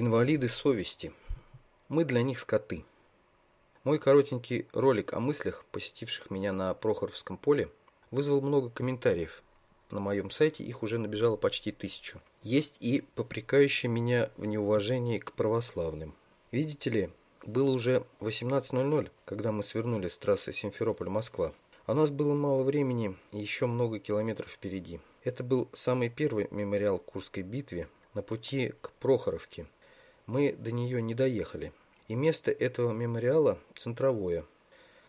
Инвалиды совести. Мы для них скоты. Мой коротенький ролик о мыслях, посетивших меня на Прохоровском поле, вызвал много комментариев. На моем сайте их уже набежало почти тысячу. Есть и попрекающие меня в неуважении к православным. Видите ли, было уже 18.00, когда мы свернули с трассы Симферополь-Москва. А у нас было мало времени и еще много километров впереди. Это был самый первый мемориал Курской битве на пути к Прохоровке – мы до нее не доехали. И место этого мемориала центровое,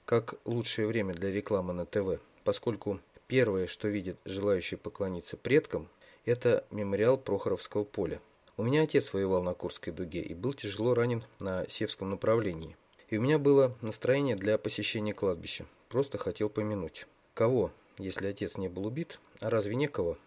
как лучшее время для рекламы на ТВ, поскольку первое, что видит желающий поклониться предкам, это мемориал Прохоровского поля. У меня отец воевал на Курской дуге и был тяжело ранен на Севском направлении. И у меня было настроение для посещения кладбища. Просто хотел помянуть. Кого, если отец не был убит, а разве некого?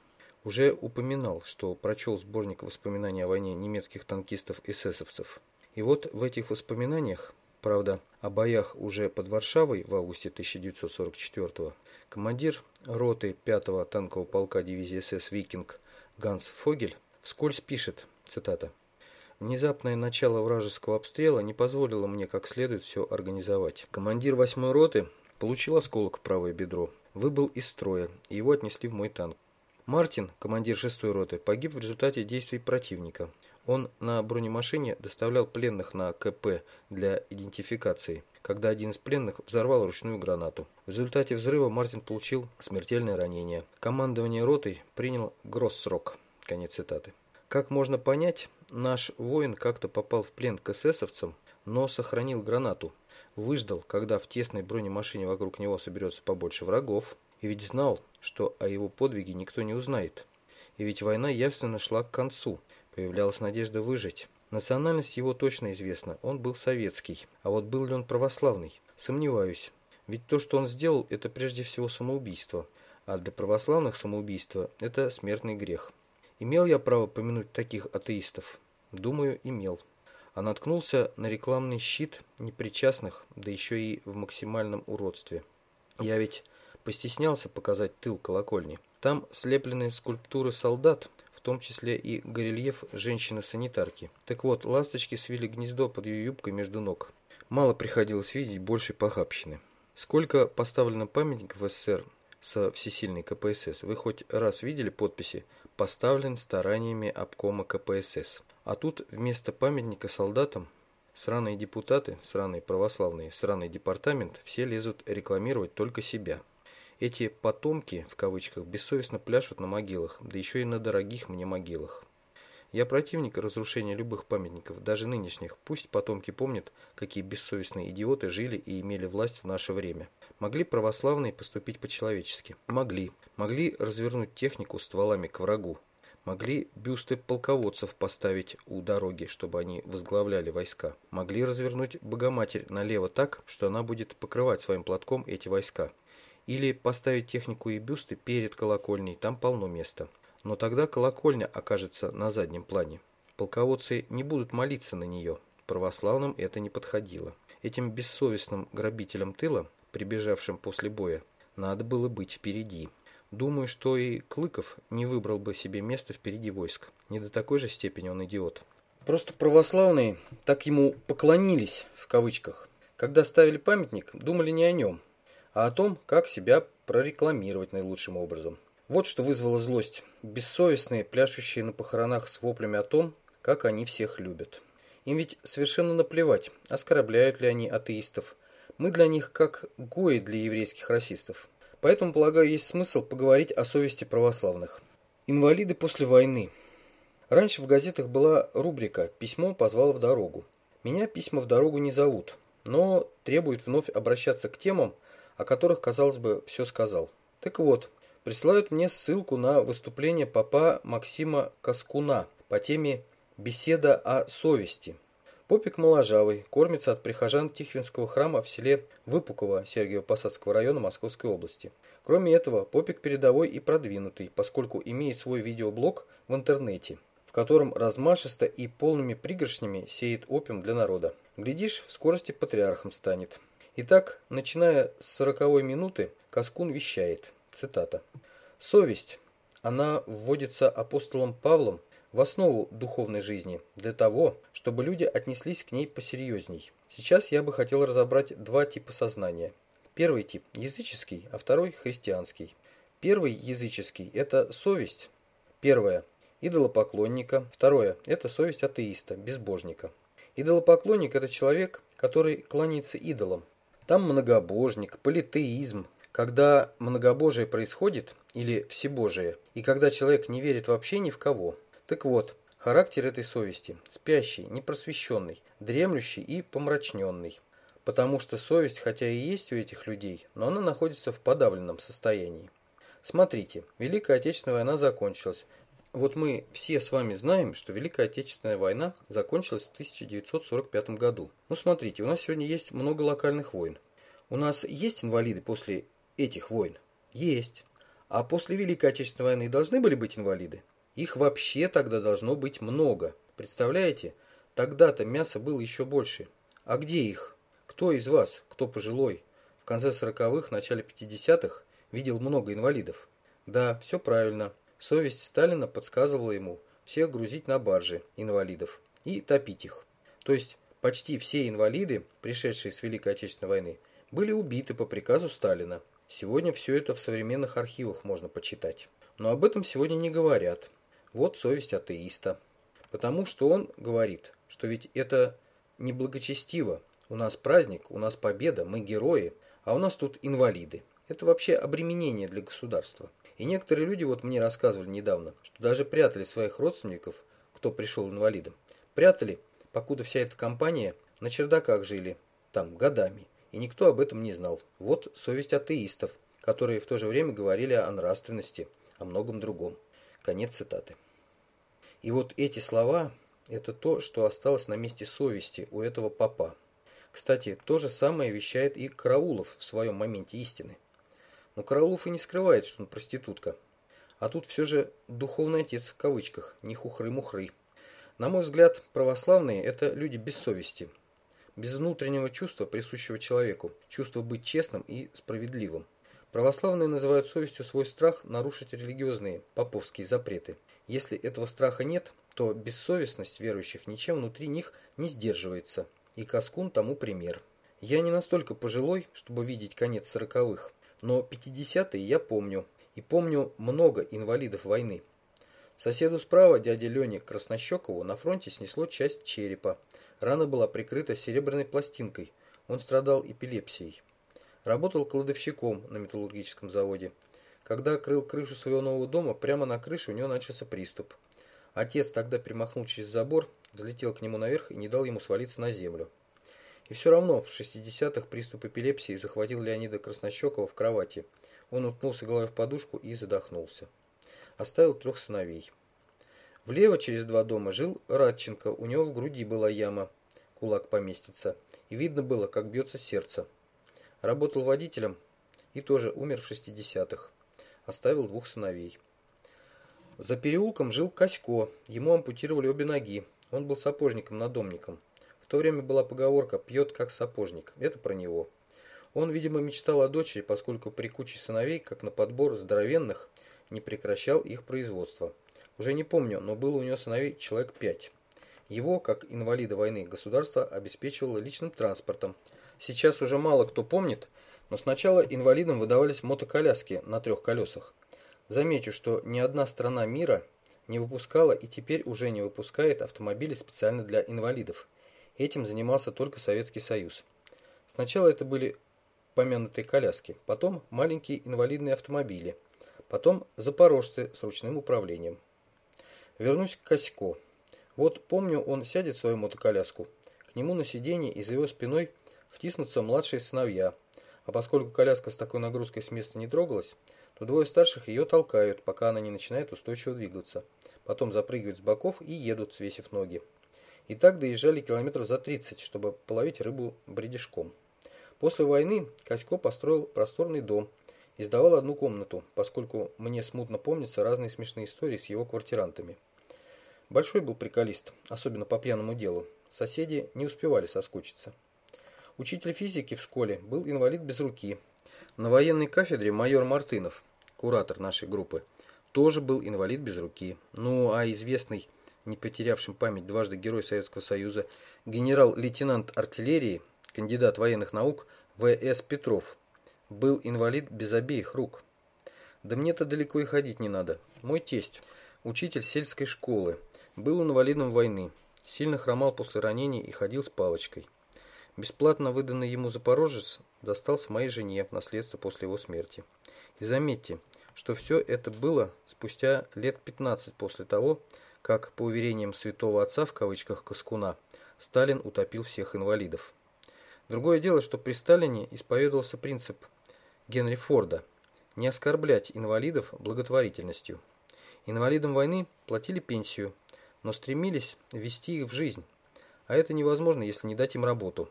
Уже упоминал, что прочел сборник воспоминаний о войне немецких танкистов-эсэсовцев. И вот в этих воспоминаниях, правда, о боях уже под Варшавой в августе 1944 командир роты 5-го танкового полка дивизии СС «Викинг» Ганс Фогель вскользь пишет, цитата, Внезапное начало вражеского обстрела не позволило мне как следует все организовать. Командир 8-й роты получил осколок в правое бедро, выбыл из строя, и его отнесли в мой танк. Мартин, командир 6-й роты, погиб в результате действий противника. Он на бронемашине доставлял пленных на КП для идентификации, когда один из пленных взорвал ручную гранату. В результате взрыва Мартин получил смертельное ранение. Командование ротой принял гроссрок. Конец цитаты. Как можно понять, наш воин как-то попал в плен к эсэсовцам, но сохранил гранату. Выждал, когда в тесной бронемашине вокруг него соберется побольше врагов, и ведь знал, что о его подвиге никто не узнает. И ведь война явственно шла к концу, появлялась надежда выжить. Национальность его точно известна, он был советский. А вот был ли он православный? Сомневаюсь. Ведь то, что он сделал, это прежде всего самоубийство. А для православных самоубийство – это смертный грех. Имел я право помянуть таких атеистов? Думаю, имел. А наткнулся на рекламный щит непричастных, да еще и в максимальном уродстве. Я ведь постеснялся показать тыл колокольни. Там слеплены скульптуры солдат, в том числе и горельеф женщины-санитарки. Так вот, ласточки свили гнездо под ее юбкой между ног. Мало приходилось видеть большей похабщины. Сколько поставлено памятников в СССР со всесильной КПСС, вы хоть раз видели подписи «Поставлен стараниями обкома КПСС». А тут вместо памятника солдатам сраные депутаты, сраные православные, сраный департамент все лезут рекламировать только себя. Эти «потомки» в кавычках бессовестно пляшут на могилах, да еще и на дорогих мне могилах. Я противник разрушения любых памятников, даже нынешних. Пусть потомки помнят, какие бессовестные идиоты жили и имели власть в наше время. Могли православные поступить по-человечески? Могли. Могли развернуть технику стволами к врагу. Могли бюсты полководцев поставить у дороги, чтобы они возглавляли войска. Могли развернуть Богоматерь налево так, что она будет покрывать своим платком эти войска. Или поставить технику и бюсты перед колокольней, там полно места. Но тогда колокольня окажется на заднем плане. Полководцы не будут молиться на нее. Православным это не подходило. Этим бессовестным грабителям тыла, прибежавшим после боя, надо было быть впереди. Думаю, что и Клыков не выбрал бы себе место впереди войск. Не до такой же степени он идиот. Просто православные так ему «поклонились» в кавычках. Когда ставили памятник, думали не о нем, а о том, как себя прорекламировать наилучшим образом. Вот что вызвало злость. Бессовестные, пляшущие на похоронах с воплями о том, как они всех любят. Им ведь совершенно наплевать, оскорбляют ли они атеистов. Мы для них как гои для еврейских расистов. Поэтому, полагаю, есть смысл поговорить о совести православных. Инвалиды после войны. Раньше в газетах была рубрика «Письмо позвало в дорогу». Меня письма в дорогу не зовут, но требуют вновь обращаться к темам, о которых, казалось бы, все сказал. Так вот, присылают мне ссылку на выступление папа Максима Каскуна по теме «Беседа о совести». Попик моложавый, кормится от прихожан Тихвинского храма в селе Выпуково Сергиево-Посадского района Московской области. Кроме этого, Попик передовой и продвинутый, поскольку имеет свой видеоблог в интернете, в котором размашисто и полными пригоршнями сеет опиум для народа. Глядишь, в скорости патриархом станет. Итак, начиная с сороковой минуты, Каскун вещает, цитата, «Совесть, она вводится апостолом Павлом в основу духовной жизни, для того, чтобы люди отнеслись к ней посерьезней. Сейчас я бы хотел разобрать два типа сознания. Первый тип – языческий, а второй – христианский. Первый языческий – это совесть. Первое – идолопоклонника. Второе – это совесть атеиста, безбожника. Идолопоклонник – это человек, который кланяется идолам. Там многобожник, политеизм, когда многобожие происходит, или всебожие, и когда человек не верит вообще ни в кого. Так вот, характер этой совести – спящий, непросвещенный, дремлющий и помрачненный. Потому что совесть, хотя и есть у этих людей, но она находится в подавленном состоянии. Смотрите, Великая Отечественная война закончилась. Вот мы все с вами знаем, что Великая Отечественная война закончилась в 1945 году. Ну смотрите, у нас сегодня есть много локальных войн. У нас есть инвалиды после этих войн? Есть. А после Великой Отечественной войны должны были быть инвалиды? Их вообще тогда должно быть много. Представляете? Тогда-то мяса было еще больше. А где их? Кто из вас, кто пожилой, в конце 40-х, начале 50-х видел много инвалидов? Да, все правильно. Совесть Сталина подсказывала ему всех грузить на баржи инвалидов и топить их. То есть почти все инвалиды, пришедшие с Великой Отечественной войны, были убиты по приказу Сталина. Сегодня все это в современных архивах можно почитать. Но об этом сегодня не говорят. Вот совесть атеиста. Потому что он говорит, что ведь это неблагочестиво. У нас праздник, у нас победа, мы герои, а у нас тут инвалиды. Это вообще обременение для государства. И некоторые люди вот мне рассказывали недавно, что даже прятали своих родственников, кто пришел инвалидом. Прятали, покуда вся эта компания на чердаках жили, там, годами и никто об этом не знал. Вот совесть атеистов, которые в то же время говорили о нравственности, о многом другом. Конец цитаты. И вот эти слова – это то, что осталось на месте совести у этого папа. Кстати, то же самое вещает и Караулов в своем моменте истины. Но Караулов и не скрывает, что он проститутка. А тут все же духовный отец в кавычках, не хухры-мухры. На мой взгляд, православные – это люди без совести – без внутреннего чувства, присущего человеку, чувства быть честным и справедливым. Православные называют совестью свой страх нарушить религиозные, поповские запреты. Если этого страха нет, то бессовестность верующих ничем внутри них не сдерживается. И Каскун тому пример. Я не настолько пожилой, чтобы видеть конец сороковых, но пятидесятые я помню. И помню много инвалидов войны. Соседу справа, дяде Лене Краснощекову, на фронте снесло часть черепа, Рана была прикрыта серебряной пластинкой. Он страдал эпилепсией. Работал кладовщиком на металлургическом заводе. Когда крыл крышу своего нового дома, прямо на крыше у него начался приступ. Отец тогда перемахнул через забор, взлетел к нему наверх и не дал ему свалиться на землю. И все равно в 60-х приступ эпилепсии захватил Леонида Краснощекова в кровати. Он уткнулся головой в подушку и задохнулся. Оставил трех сыновей. Влево через два дома жил Радченко, у него в груди была яма, кулак поместится, и видно было, как бьется сердце. Работал водителем и тоже умер в 60-х. Оставил двух сыновей. За переулком жил Косько, ему ампутировали обе ноги. Он был сапожником-надомником. То время была поговорка «пьет как сапожник». Это про него. Он, видимо, мечтал о дочери, поскольку при куче сыновей, как на подбор здоровенных, не прекращал их производство. Уже не помню, но было у него сыновей человек пять. Его, как инвалида войны, государство обеспечивало личным транспортом. Сейчас уже мало кто помнит, но сначала инвалидам выдавались мотоколяски на трех колесах. Замечу, что ни одна страна мира не выпускала и теперь уже не выпускает автомобили специально для инвалидов. Этим занимался только Советский Союз. Сначала это были помянутые коляски, потом маленькие инвалидные автомобили, потом запорожцы с ручным управлением. Вернусь к Косько. Вот помню, он сядет в свою мотоколяску. К нему на сиденье и за его спиной втиснутся младшие сыновья. А поскольку коляска с такой нагрузкой с места не трогалась, то двое старших ее толкают, пока она не начинает устойчиво двигаться. Потом запрыгивают с боков и едут, свесив ноги. И так доезжали километров за 30, чтобы половить рыбу бредешком. После войны Косько построил просторный дом и сдавал одну комнату, поскольку мне смутно помнятся разные смешные истории с его квартирантами. Большой был приколист, особенно по пьяному делу. Соседи не успевали соскучиться. Учитель физики в школе был инвалид без руки. На военной кафедре майор Мартынов, куратор нашей группы, тоже был инвалид без руки. Ну, а известный не потерявшим память дважды Герой Советского Союза, генерал-лейтенант артиллерии, кандидат военных наук В.С. Петров, был инвалид без обеих рук. Да мне-то далеко и ходить не надо. Мой тесть, учитель сельской школы, был инвалидом войны, сильно хромал после ранений и ходил с палочкой. Бесплатно выданный ему Запорожец достался моей жене в наследство после его смерти. И заметьте, что все это было спустя лет 15 после того, как, по уверениям святого отца в кавычках Каскуна, Сталин утопил всех инвалидов. Другое дело, что при Сталине исповедовался принцип Генри Форда не оскорблять инвалидов благотворительностью. Инвалидам войны платили пенсию, но стремились ввести их в жизнь, а это невозможно, если не дать им работу.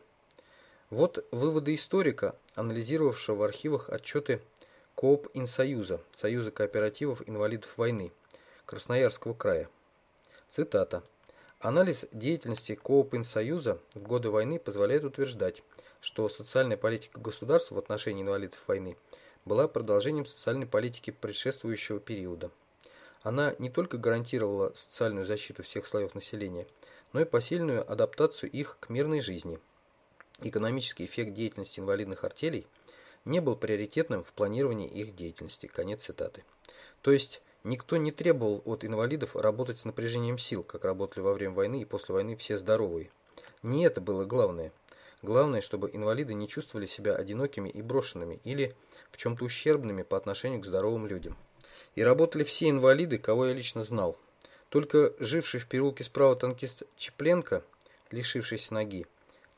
Вот выводы историка, анализировавшего в архивах отчеты Коопинсоюза, Союза кооперативов инвалидов войны, Красноярского края. Цитата. Анализ деятельности Коопинсоюза в годы войны позволяет утверждать, что социальная политика государства в отношении инвалидов войны была продолжением социальной политики предшествующего периода. Она не только гарантировала социальную защиту всех слоев населения, но и посильную адаптацию их к мирной жизни. Экономический эффект деятельности инвалидных артелей не был приоритетным в планировании их деятельности. Конец цитаты. То есть, никто не требовал от инвалидов работать с напряжением сил, как работали во время войны и после войны все здоровые. Не это было главное. Главное, чтобы инвалиды не чувствовали себя одинокими и брошенными или в чем-то ущербными по отношению к здоровым людям. И работали все инвалиды, кого я лично знал. Только живший в переулке справа танкист Чепленко, лишившийся ноги,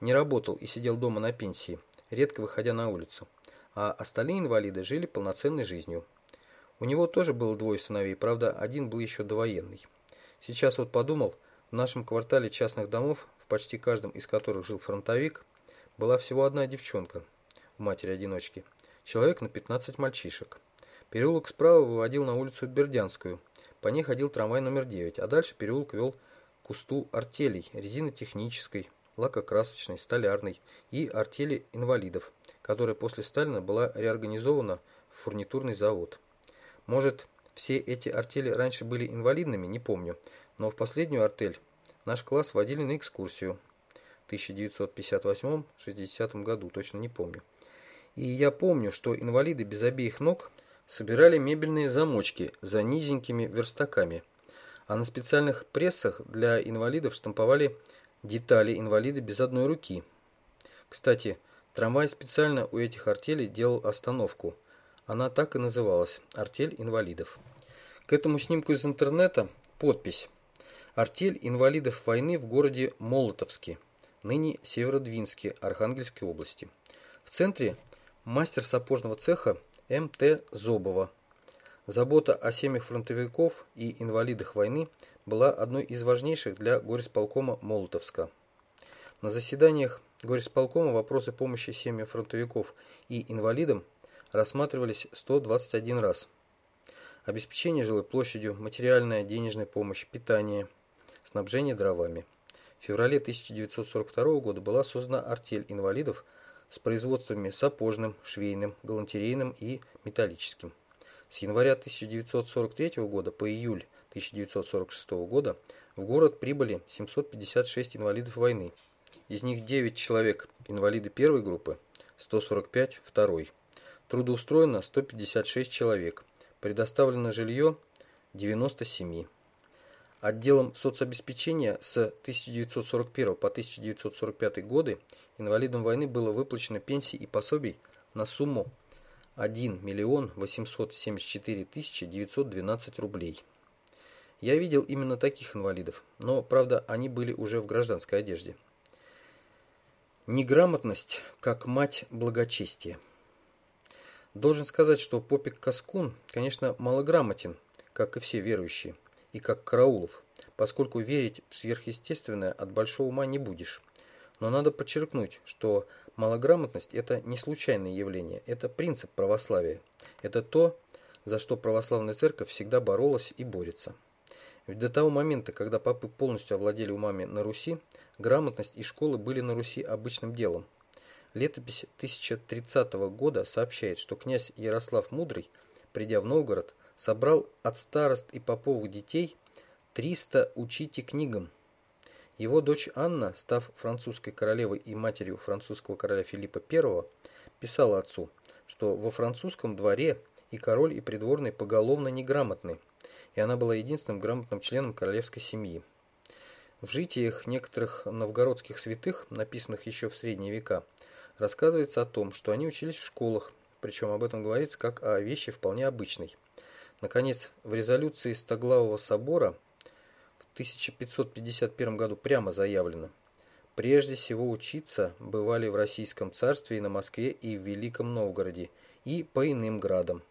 не работал и сидел дома на пенсии, редко выходя на улицу. А остальные инвалиды жили полноценной жизнью. У него тоже было двое сыновей, правда, один был еще довоенный. Сейчас вот подумал, в нашем квартале частных домов, в почти каждом из которых жил фронтовик, была всего одна девчонка, матери-одиночки, человек на 15 мальчишек. Переулок справа выводил на улицу Бердянскую. По ней ходил трамвай номер 9, а дальше переулок вел к кусту артелей, резинотехнической, лакокрасочной, столярной и артели инвалидов, которая после Сталина была реорганизована в фурнитурный завод. Может, все эти артели раньше были инвалидными, не помню, но в последнюю артель наш класс водили на экскурсию в 1958-60 году, точно не помню. И я помню, что инвалиды без обеих ног собирали мебельные замочки за низенькими верстаками, а на специальных прессах для инвалидов штамповали детали инвалида без одной руки. Кстати, трамвай специально у этих артелей делал остановку. Она так и называлась – «Артель инвалидов». К этому снимку из интернета подпись «Артель инвалидов войны в городе Молотовске, ныне Северодвинске, Архангельской области». В центре мастер сапожного цеха М.Т. Зобова. Забота о семьях фронтовиков и инвалидах войны была одной из важнейших для горисполкома Молотовска. На заседаниях горисполкома вопросы помощи семьям фронтовиков и инвалидам рассматривались 121 раз. Обеспечение жилой площадью, материальная, денежная помощь, питание, снабжение дровами. В феврале 1942 года была создана артель инвалидов с производствами сапожным, швейным, галантерейным и металлическим. С января 1943 года по июль 1946 года в город прибыли 756 инвалидов войны. Из них 9 человек инвалиды первой группы, 145 второй. Трудоустроено 156 человек. Предоставлено жилье 97. Отделом соцобеспечения с 1941 по 1945 годы инвалидам войны было выплачено пенсий и пособий на сумму 1 миллион 874 тысячи 912 рублей. Я видел именно таких инвалидов, но, правда, они были уже в гражданской одежде. Неграмотность как мать благочестия. Должен сказать, что Попик Каскун, конечно, малограмотен, как и все верующие и как Караулов, поскольку верить в сверхъестественное от большого ума не будешь. Но надо подчеркнуть, что малограмотность – это не случайное явление, это принцип православия. Это то, за что православная церковь всегда боролась и борется. Ведь до того момента, когда папы полностью овладели умами на Руси, грамотность и школы были на Руси обычным делом. Летопись 1030 года сообщает, что князь Ярослав Мудрый, придя в Новгород, собрал от старост и поповых детей «Триста учите книгам». Его дочь Анна, став французской королевой и матерью французского короля Филиппа I, писала отцу, что во французском дворе и король, и придворные поголовно неграмотны, и она была единственным грамотным членом королевской семьи. В житиях некоторых новгородских святых, написанных еще в средние века, рассказывается о том, что они учились в школах, причем об этом говорится как о вещи вполне обычной. Наконец, в резолюции Стоглавого собора 1551 году прямо заявлено. Прежде всего учиться бывали в Российском царстве и на Москве и в Великом Новгороде, и по иным градам.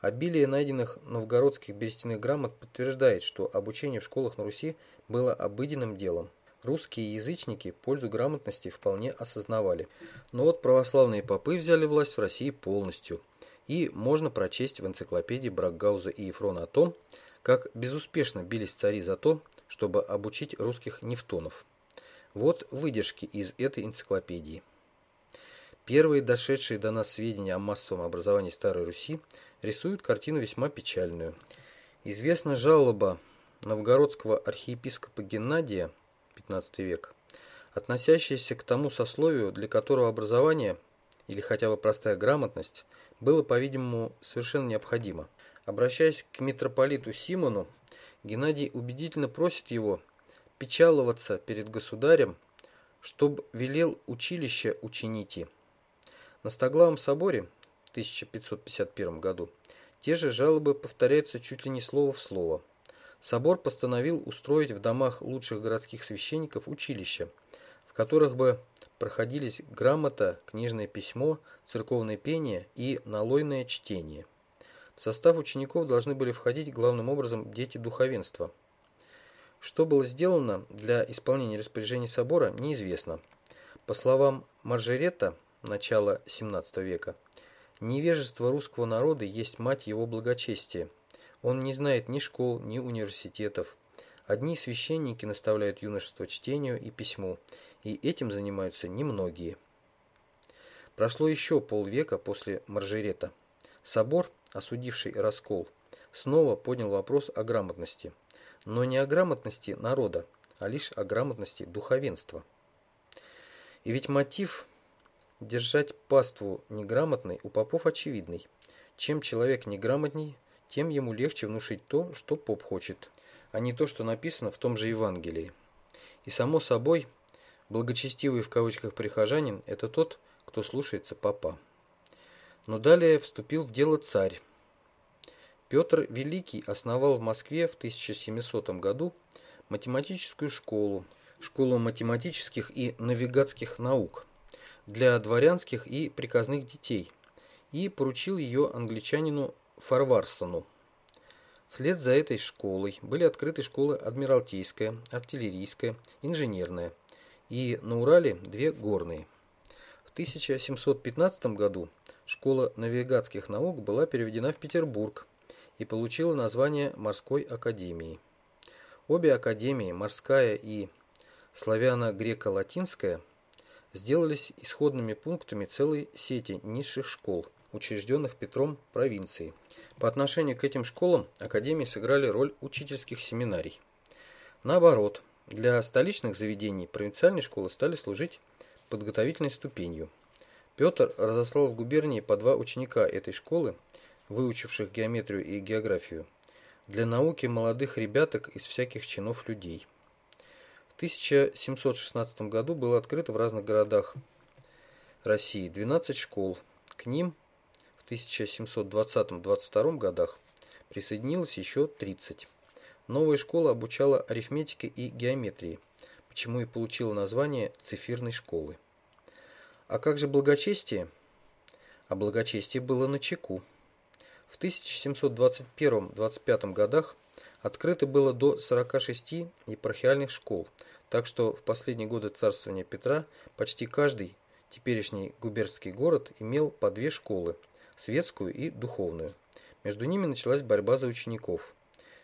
Обилие найденных новгородских берестяных грамот подтверждает, что обучение в школах на Руси было обыденным делом. Русские язычники пользу грамотности вполне осознавали. Но вот православные попы взяли власть в России полностью. И можно прочесть в энциклопедии Бракгауза и Ефрона о том, как безуспешно бились цари за то, чтобы обучить русских нефтонов. Вот выдержки из этой энциклопедии. Первые дошедшие до нас сведения о массовом образовании Старой Руси рисуют картину весьма печальную. Известна жалоба новгородского архиепископа Геннадия, 15 век, относящаяся к тому сословию, для которого образование, или хотя бы простая грамотность, было, по-видимому, совершенно необходимо – Обращаясь к митрополиту Симону, Геннадий убедительно просит его печаловаться перед государем, чтоб велел училище учините. На Стоглавом соборе в 1551 году те же жалобы повторяются чуть ли не слово в слово. Собор постановил устроить в домах лучших городских священников училища, в которых бы проходились грамота, книжное письмо, церковное пение и налойное чтение. В состав учеников должны были входить главным образом дети духовенства. Что было сделано для исполнения распоряжений собора, неизвестно. По словам Маржерета, начала XVII века, невежество русского народа есть мать его благочестия. Он не знает ни школ, ни университетов. Одни священники наставляют юношество чтению и письму, и этим занимаются немногие. Прошло еще полвека после Маржерета. Собор, осудивший раскол, снова поднял вопрос о грамотности. Но не о грамотности народа, а лишь о грамотности духовенства. И ведь мотив держать паству неграмотной у попов очевидный. Чем человек неграмотней, тем ему легче внушить то, что поп хочет, а не то, что написано в том же Евангелии. И само собой, благочестивый в кавычках прихожанин – это тот, кто слушается папа. Но далее вступил в дело царь. Петр Великий основал в Москве в 1700 году математическую школу, школу математических и навигатских наук для дворянских и приказных детей и поручил ее англичанину Фарварсону. Вслед за этой школой были открыты школы Адмиралтейская, Артиллерийская, Инженерная и на Урале две горные. В 1715 году школа навигатских наук была переведена в Петербург и получила название Морской академии. Обе академии, морская и славяно-греко-латинская, сделались исходными пунктами целой сети низших школ, учрежденных Петром провинции. По отношению к этим школам академии сыграли роль учительских семинарий. Наоборот, для столичных заведений провинциальные школы стали служить подготовительной ступенью. Петр разослал в губернии по два ученика этой школы, выучивших геометрию и географию, для науки молодых ребяток из всяких чинов людей. В 1716 году было открыто в разных городах России 12 школ. К ним 1720-22 годах присоединилось еще 30. Новая школа обучала арифметике и геометрии, почему и получила название цифирной школы. А как же благочестие? А благочестие было на чеку. В 1721-25 годах открыто было до 46 епархиальных школ, так что в последние годы царствования Петра почти каждый теперешний губернский город имел по две школы – светскую и духовную. Между ними началась борьба за учеников.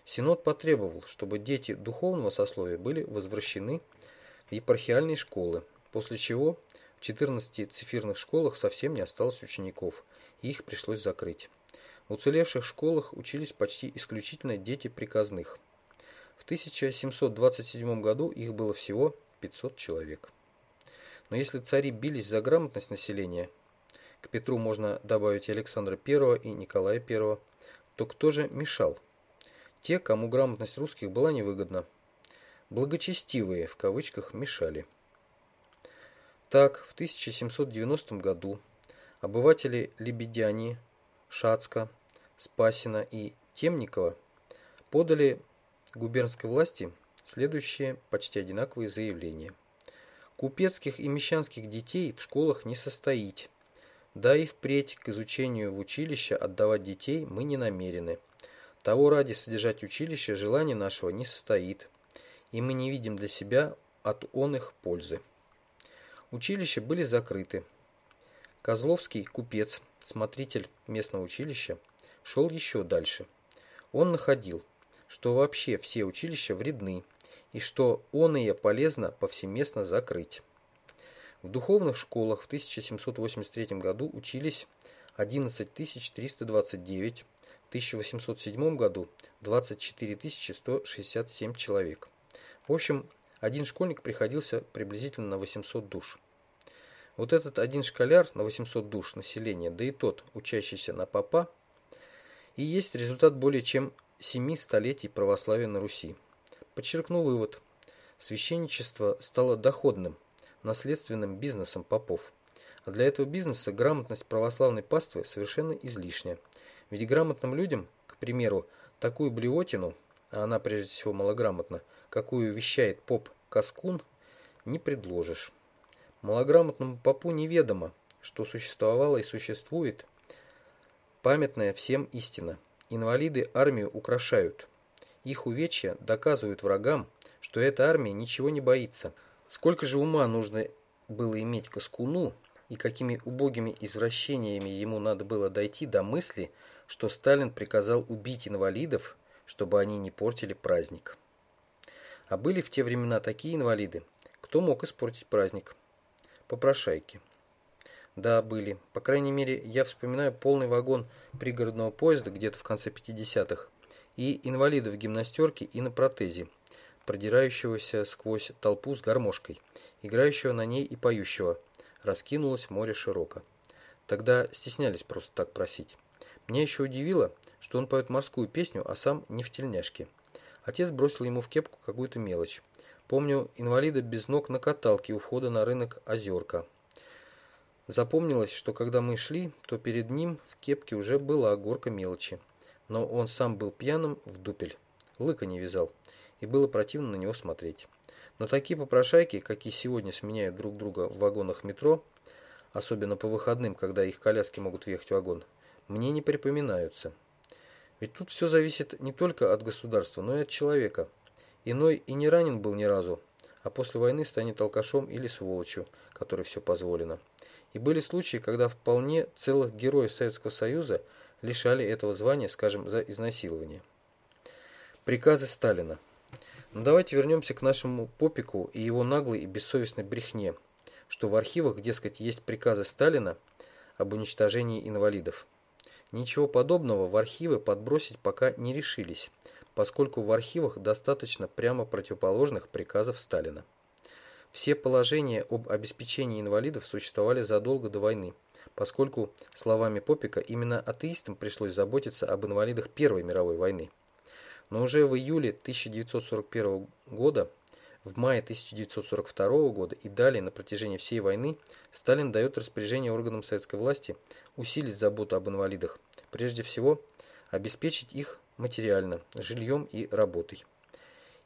Синод потребовал, чтобы дети духовного сословия были возвращены в епархиальные школы, после чего 14 цифирных школах совсем не осталось учеников, и их пришлось закрыть. В уцелевших школах учились почти исключительно дети приказных. В В 1727 году их было всего 500 человек. Но если цари бились за грамотность населения, к Петру можно добавить Александра I и Николая I, то кто же мешал? Те, кому грамотность русских была невыгодна. Благочестивые, в кавычках, мешали. Так, в 1790 году обыватели Лебедяни, Шацка, Спасина и Темникова подали губернской власти следующие почти одинаковые заявления. Купецких и мещанских детей в школах не состоить. Да и впредь к изучению в училище отдавать детей мы не намерены. Того ради содержать училище желание нашего не состоит, и мы не видим для себя от он их пользы. Училища были закрыты. Козловский купец, смотритель местного училища, шел еще дальше. Он находил, что вообще все училища вредны, и что оные полезно повсеместно закрыть. В духовных школах в 1783 году учились 11 329 1807 году 24 167 человек. В общем, один школьник приходился приблизительно на 800 душ. Вот этот один школяр на 800 душ населения, да и тот, учащийся на папа, и есть результат более чем семи столетий православия на Руси. Подчеркну вывод. Священничество стало доходным, наследственным бизнесом попов. А для этого бизнеса грамотность православной паствы совершенно излишняя. Ведь грамотным людям, к примеру, такую блевотину, а она прежде всего малограмотна, какую вещает поп Каскун, не предложишь. Малограмотному попу неведомо, что существовало и существует памятная всем истина. Инвалиды армию украшают. Их увечья доказывают врагам, что эта армия ничего не боится. Сколько же ума нужно было иметь Каскуну, и какими убогими извращениями ему надо было дойти до мысли, что Сталин приказал убить инвалидов, чтобы они не портили праздник. А были в те времена такие инвалиды, кто мог испортить праздник? Попрошайки. Да, были. По крайней мере, я вспоминаю полный вагон пригородного поезда где-то в конце 50-х и инвалида в гимнастерке и на протезе, продирающегося сквозь толпу с гармошкой, играющего на ней и поющего. Раскинулось море широко. Тогда стеснялись просто так просить. Меня еще удивило, что он поет морскую песню, а сам не в тельняшке. Отец бросил ему в кепку какую-то мелочь. Помню инвалида без ног на каталке у входа на рынок Озерка. Запомнилось, что когда мы шли, то перед ним в кепке уже была горка мелочи. Но он сам был пьяным в дупель. Лыка не вязал. И было противно на него смотреть. Но такие попрошайки, какие сегодня сменяют друг друга в вагонах метро, особенно по выходным, когда их коляски могут въехать в вагон, мне не припоминаются. Ведь тут все зависит не только от государства, но и от человека. Иной и не ранен был ни разу, а после войны станет алкашом или сволочью, которой все позволено. И были случаи, когда вполне целых героев Советского Союза лишали этого звания, скажем, за изнасилование. Приказы Сталина. Но ну, давайте вернемся к нашему Попику и его наглой и бессовестной брехне, что в архивах, дескать, есть приказы Сталина об уничтожении инвалидов. Ничего подобного в архивы подбросить пока не решились, поскольку в архивах достаточно прямо противоположных приказов Сталина. Все положения об обеспечении инвалидов существовали задолго до войны, поскольку, словами Попика, именно атеистам пришлось заботиться об инвалидах Первой мировой войны. Но уже в июле 1941 года в мае 1942 года и далее на протяжении всей войны Сталин дает распоряжение органам советской власти усилить заботу об инвалидах, прежде всего обеспечить их материально, жильем и работой.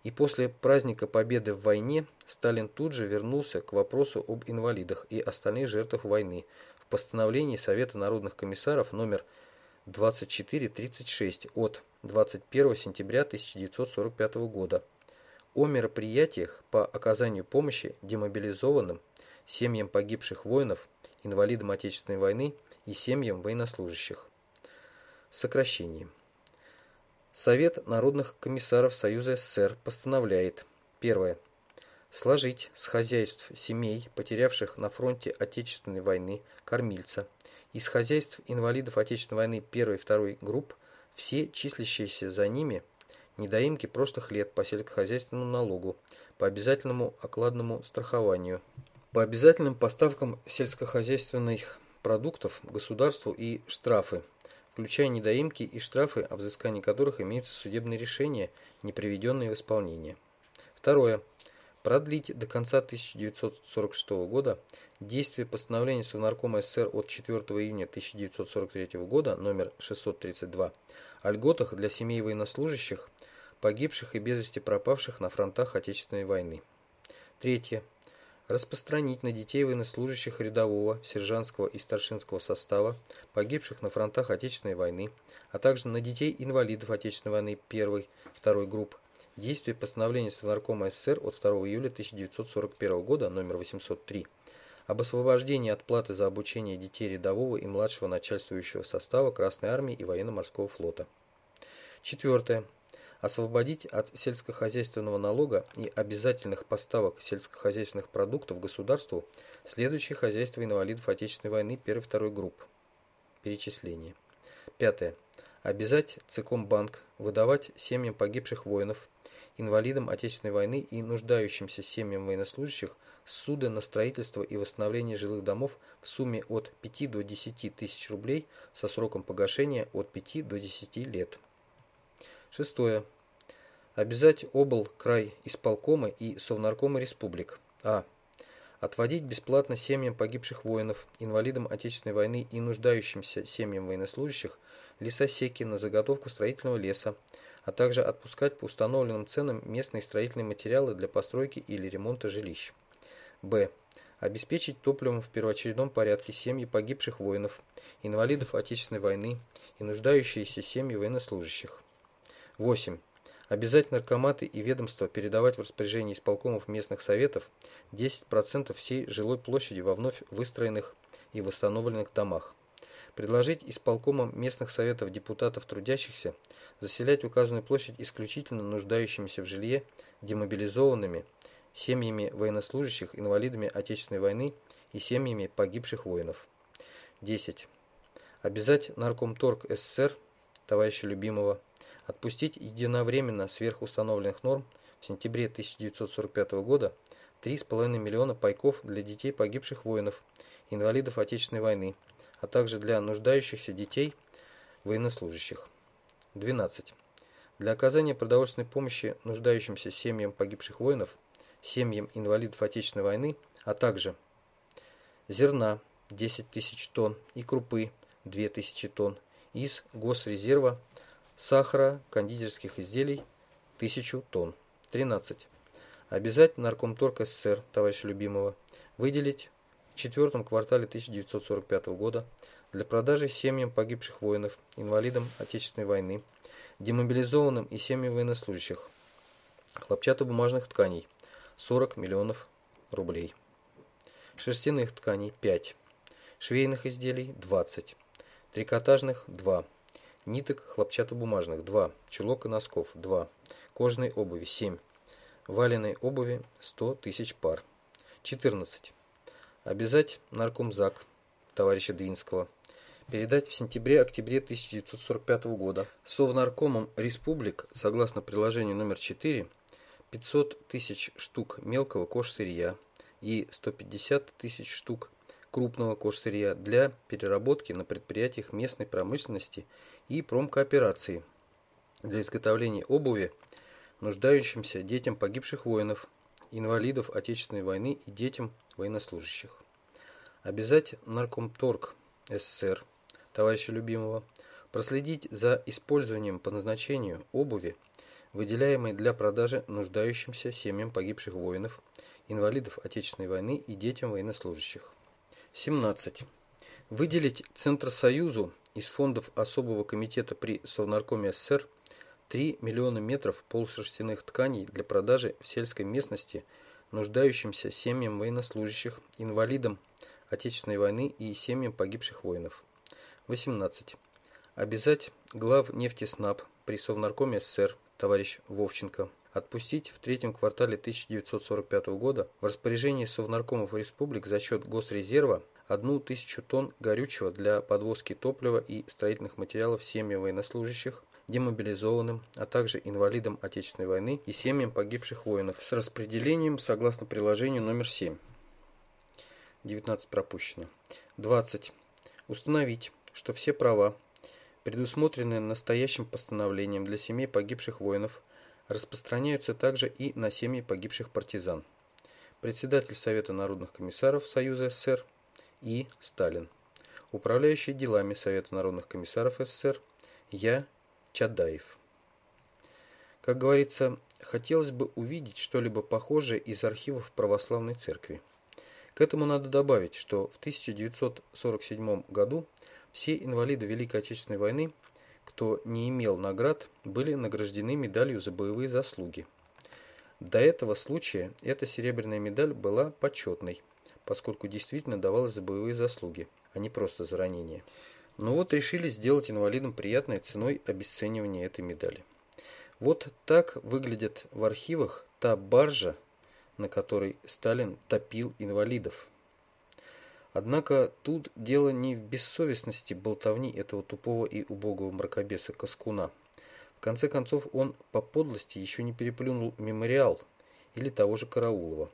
И после праздника Победы в войне Сталин тут же вернулся к вопросу об инвалидах и остальных жертвах войны в постановлении Совета народных комиссаров номер 2436 от 21 сентября 1945 года о мероприятиях по оказанию помощи демобилизованным, семьям погибших воинов, инвалидам Отечественной войны и семьям военнослужащих. Сокращение. Совет народных комиссаров Союза СССР постановляет. Первое. Сложить с хозяйств семей, потерявших на фронте Отечественной войны кормильца, из хозяйств инвалидов Отечественной войны первой и второй групп все числящиеся за ними – недоимки прошлых лет по сельскохозяйственному налогу, по обязательному окладному страхованию, по обязательным поставкам сельскохозяйственных продуктов государству и штрафы, включая недоимки и штрафы, о взыскании которых имеются судебные решения, не приведенные в исполнение. Второе. Продлить до конца 1946 года действие постановления Совнаркома СССР от 4 июня 1943 года номер 632 о льготах для семей военнослужащих, погибших и без вести пропавших на фронтах Отечественной войны. Третье. Распространить на детей военнослужащих рядового, сержантского и старшинского состава, погибших на фронтах Отечественной войны, а также на детей инвалидов Отечественной войны 1 2 групп, действие постановления Совнаркома СССР от 2 июля 1941 года номер 803 об освобождении от платы за обучение детей рядового и младшего начальствующего состава Красной Армии и Военно-Морского флота. Четвертое. Освободить от сельскохозяйственного налога и обязательных поставок сельскохозяйственных продуктов государству следующие хозяйства инвалидов Отечественной войны 1-2 групп. Перечисление. Пятое. Обязать Цикомбанк выдавать семьям погибших воинов, инвалидам Отечественной войны и нуждающимся семьям военнослужащих суды на строительство и восстановление жилых домов в сумме от 5 до 10 тысяч рублей со сроком погашения от 5 до 10 лет. Шестое. Обязать обл. край исполкома и совнаркома республик. А. Отводить бесплатно семьям погибших воинов, инвалидам Отечественной войны и нуждающимся семьям военнослужащих лесосеки на заготовку строительного леса, а также отпускать по установленным ценам местные строительные материалы для постройки или ремонта жилищ. Б. Обеспечить топливом в первоочередном порядке семьи погибших воинов, инвалидов Отечественной войны и нуждающиеся семьи военнослужащих. 8. Обязать наркоматы и ведомства передавать в распоряжение исполкомов местных советов 10% всей жилой площади во вновь выстроенных и восстановленных домах. Предложить исполкомам местных советов депутатов трудящихся заселять указанную площадь исключительно нуждающимися в жилье демобилизованными семьями военнослужащих, инвалидами Отечественной войны и семьями погибших воинов. 10. Обязать Наркомторг СССР, товарища Любимого, отпустить единовременно сверхустановленных норм в сентябре 1945 года 3,5 миллиона пайков для детей погибших воинов, инвалидов Отечественной войны, а также для нуждающихся детей военнослужащих. 12. Для оказания продовольственной помощи нуждающимся семьям погибших воинов – семьям инвалидов Отечественной войны, а также зерна 10 тысяч тонн и крупы 2 тысячи тонн из госрезерва, сахара, кондитерских изделий 1000 тонн. 13. Обязать Наркомторг СССР, товарища Любимого, выделить в четвертом квартале 1945 года для продажи семьям погибших воинов, инвалидам Отечественной войны, демобилизованным и семьям военнослужащих, хлопчатобумажных тканей 40 миллионов рублей. Шерстяных тканей 5. Швейных изделий 20. Трикотажных 2. Ниток хлопчатобумажных 2. Чулок и носков 2. Кожаной обуви 7. Валеной обуви 100 тысяч пар. 14. Обязать наркомзак товарища Двинского передать в сентябре-октябре 1945 года Совнаркомом республик, согласно приложению номер 4, 500 тысяч штук мелкого кожсырья и 150 тысяч штук крупного кожсырья для переработки на предприятиях местной промышленности и промкооперации для изготовления обуви нуждающимся детям погибших воинов, инвалидов Отечественной войны и детям военнослужащих. Обязать Наркомторг СССР, товарища любимого, проследить за использованием по назначению обуви выделяемой для продажи нуждающимся семьям погибших воинов, инвалидов Отечественной войны и детям военнослужащих. 17. Выделить Центросоюзу из фондов особого комитета при Совнаркоме СССР 3 миллиона метров полушерстяных тканей для продажи в сельской местности нуждающимся семьям военнослужащих, инвалидам Отечественной войны и семьям погибших воинов. 18. Обязать глав нефтеснаб при Совнаркоме СССР товарищ Вовченко, отпустить в третьем квартале 1945 года в распоряжении Совнаркомов республик за счет Госрезерва одну тысячу тонн горючего для подвозки топлива и строительных материалов семьям военнослужащих, демобилизованным, а также инвалидам Отечественной войны и семьям погибших воинов с распределением согласно приложению номер 7. 19 пропущено. 20. Установить, что все права, предусмотренные настоящим постановлением для семей погибших воинов, распространяются также и на семьи погибших партизан. Председатель Совета народных комиссаров Союза СССР И. Сталин. Управляющий делами Совета народных комиссаров СССР Я. Чадаев. Как говорится, хотелось бы увидеть что-либо похожее из архивов православной церкви. К этому надо добавить, что в 1947 году все инвалиды Великой Отечественной войны, кто не имел наград, были награждены медалью за боевые заслуги. До этого случая эта серебряная медаль была почетной, поскольку действительно давалась за боевые заслуги, а не просто за ранение. Но вот решили сделать инвалидам приятной ценой обесценивания этой медали. Вот так выглядит в архивах та баржа, на которой Сталин топил инвалидов. Однако тут дело не в бессовестности болтовни этого тупого и убогого мракобеса Каскуна. В конце концов, он по подлости еще не переплюнул мемориал или того же Караулова.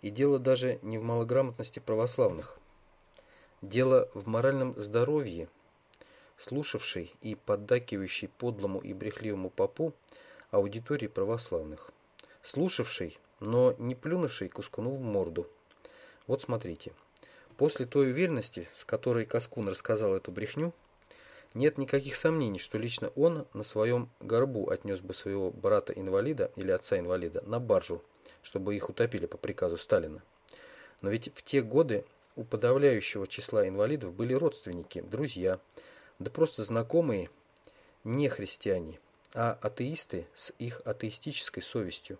И дело даже не в малограмотности православных – Дело в моральном здоровье. Слушавший и поддакивающий подлому и брехливому попу аудитории православных. Слушавший, но не плюнувший Кускуну в морду. Вот смотрите. После той уверенности, с которой Каскун рассказал эту брехню, нет никаких сомнений, что лично он на своем горбу отнес бы своего брата-инвалида или отца-инвалида на баржу, чтобы их утопили по приказу Сталина. Но ведь в те годы у подавляющего числа инвалидов были родственники, друзья, да просто знакомые не христиане, а атеисты с их атеистической совестью.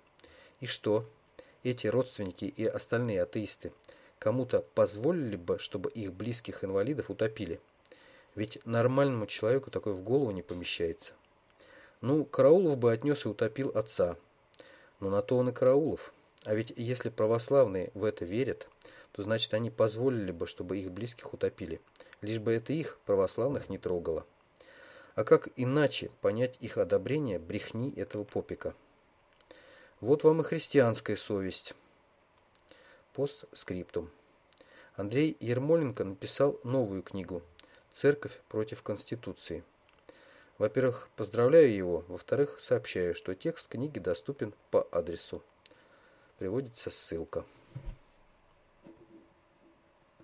И что? Эти родственники и остальные атеисты кому-то позволили бы, чтобы их близких инвалидов утопили? Ведь нормальному человеку такое в голову не помещается. Ну, Караулов бы отнес и утопил отца. Но на то он и Караулов. А ведь если православные в это верят, то значит они позволили бы, чтобы их близких утопили, лишь бы это их, православных, не трогало. А как иначе понять их одобрение брехни этого попика? Вот вам и христианская совесть. Постскриптум. Андрей Ермоленко написал новую книгу «Церковь против Конституции». Во-первых, поздравляю его. Во-вторых, сообщаю, что текст книги доступен по адресу. Приводится ссылка.